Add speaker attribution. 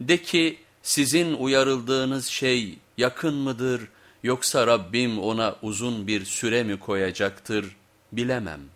Speaker 1: De ki sizin uyarıldığınız şey yakın mıdır yoksa Rabbim ona uzun bir süre mi koyacaktır bilemem.''